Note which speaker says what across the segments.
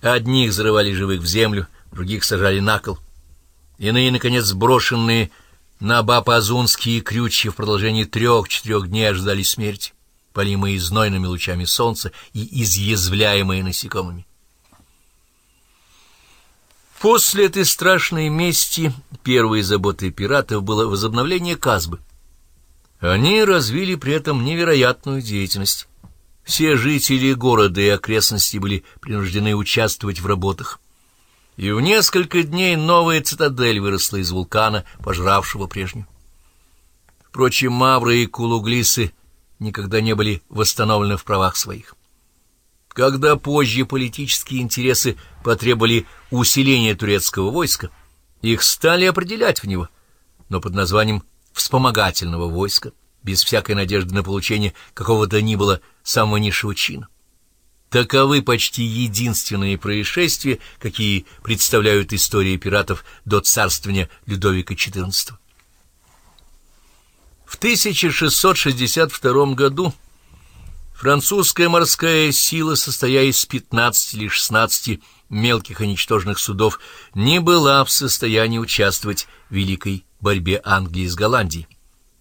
Speaker 1: Одних взрывали живых в землю, других сажали на кол. Иные, наконец, сброшенные на бапазунские крючья в продолжении трех-четырех дней ожидали смерти, полимые знойными лучами солнца и изъязвляемые насекомыми. После этой страшной мести первой заботой пиратов было возобновление Казбы. Они развили при этом невероятную деятельность. Все жители города и окрестностей были принуждены участвовать в работах. И в несколько дней новая цитадель выросла из вулкана, пожравшего прежнюю. Впрочем, мавры и кулуглисы никогда не были восстановлены в правах своих. Когда позже политические интересы потребовали усиления турецкого войска, их стали определять в него, но под названием «вспомогательного войска», без всякой надежды на получение какого-то ни было самого низшего чина. Таковы почти единственные происшествия, какие представляют истории пиратов до царствования Людовика XIV. В 1662 году французская морская сила, состоя из 15 или 16 мелких и ничтожных судов, не была в состоянии участвовать в великой борьбе Англии с Голландией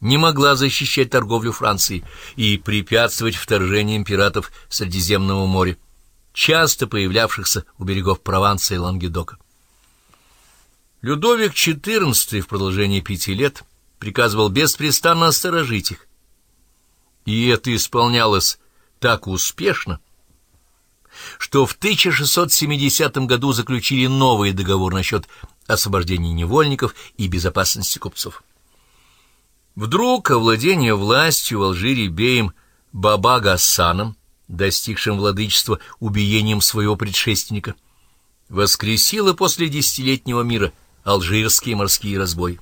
Speaker 1: не могла защищать торговлю Франции и препятствовать вторжениям пиратов Средиземного моря, часто появлявшихся у берегов Прованса и Лангедока. Людовик XIV в продолжении пяти лет приказывал беспрестанно сторожить их, и это исполнялось так успешно, что в 1670 году заключили новый договор насчет освобождения невольников и безопасности купцов. Вдруг овладение властью в Алжире беем Баба Гасаном, достигшим владычества убиением своего предшественника, воскресило после десятилетнего мира алжирские морские разбои.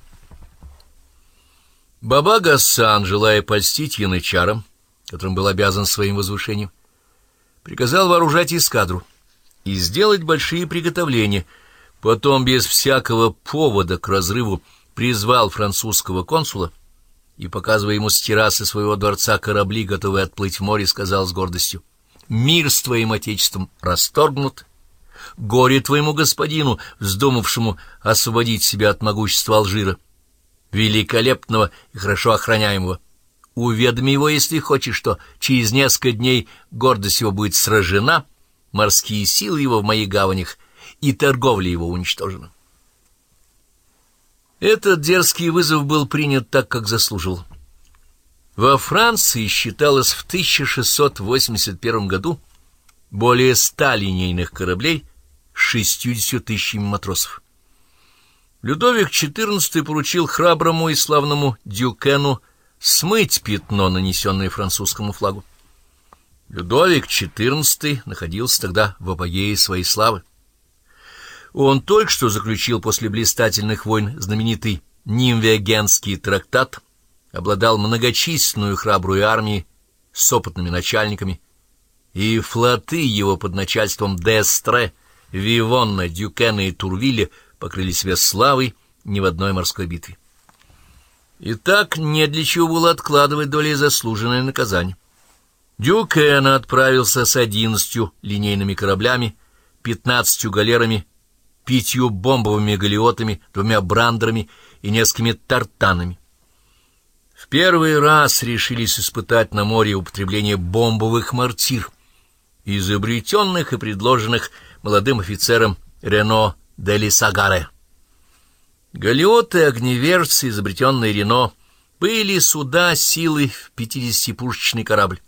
Speaker 1: Баба Гассан, желая польстить янычарам, которым был обязан своим возвышением, приказал вооружать эскадру и сделать большие приготовления, потом без всякого повода к разрыву призвал французского консула и, показывая ему с террасы своего дворца корабли, готовые отплыть в море, сказал с гордостью, «Мир с твоим отечеством расторгнут, горе твоему господину, вздумавшему освободить себя от могущества Алжира, великолепного и хорошо охраняемого. Уведоми его, если хочешь, что через несколько дней гордость его будет сражена, морские силы его в моих гаванях и торговля его уничтожена». Этот дерзкий вызов был принят так, как заслужил. Во Франции считалось в 1681 году более ста линейных кораблей с шестьюдесятью тысячами матросов. Людовик XIV поручил храброму и славному Дюкену смыть пятно, нанесенное французскому флагу. Людовик XIV находился тогда в апогее своей славы. Он только что заключил после блистательных войн знаменитый Нимвегенский трактат, обладал многочисленную храбрую армией с опытными начальниками, и флоты его под начальством Дестре, Вивонна, Дюкена и Турвилля покрыли себя славой ни в одной морской битве. И так не для чего было откладывать доли заслуженное наказание. Дюкена отправился с одиннадцатью линейными кораблями, пятнадцатью галерами пятью бомбовыми галиотами, двумя брандерами и несколькими тартанами. В первый раз решились испытать на море употребление бомбовых мортир, изобретенных и предложенных молодым офицером Рено де Сагаре. Галиоты огневерцы, изобретенные Рено, были суда силой в 50-пушечный корабль,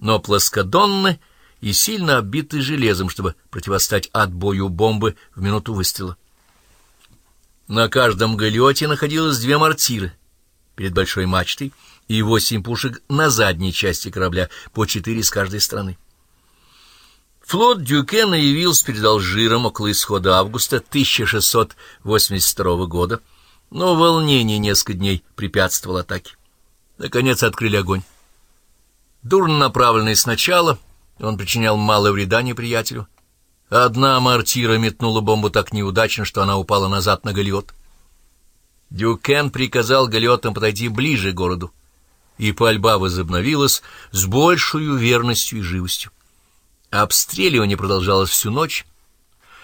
Speaker 1: но плоскодонны и сильно оббиты железом, чтобы противостать отбою бомбы в минуту выстрела. На каждом галете находилось две мортиры перед большой мачтой и восемь пушек на задней части корабля, по четыре с каждой стороны. Флот Дюкена явился перед Алжиром около исхода августа 1682 года, но волнение несколько дней препятствовало атаке. Наконец открыли огонь. Дурно направленный сначала — он причинял мало вреда неприятелю. Одна мортира метнула бомбу так неудачно, что она упала назад на галиот. Дюкен приказал галиотам подойти ближе к городу, и пальба возобновилась с большей верностью и живостью. Обстреливание продолжалось всю ночь,